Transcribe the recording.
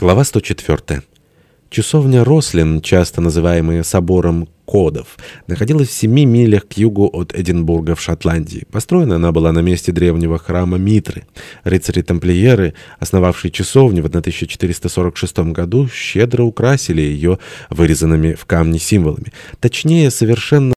Глава 104. Часовня Рослин, часто называемая собором Кодов, находилась в семи милях к югу от Эдинбурга в Шотландии. Построена она была на месте древнего храма Митры. Рыцари-тамплиеры, основавшие часовню в 1446 году, щедро украсили ее вырезанными в камне символами. Точнее, совершенно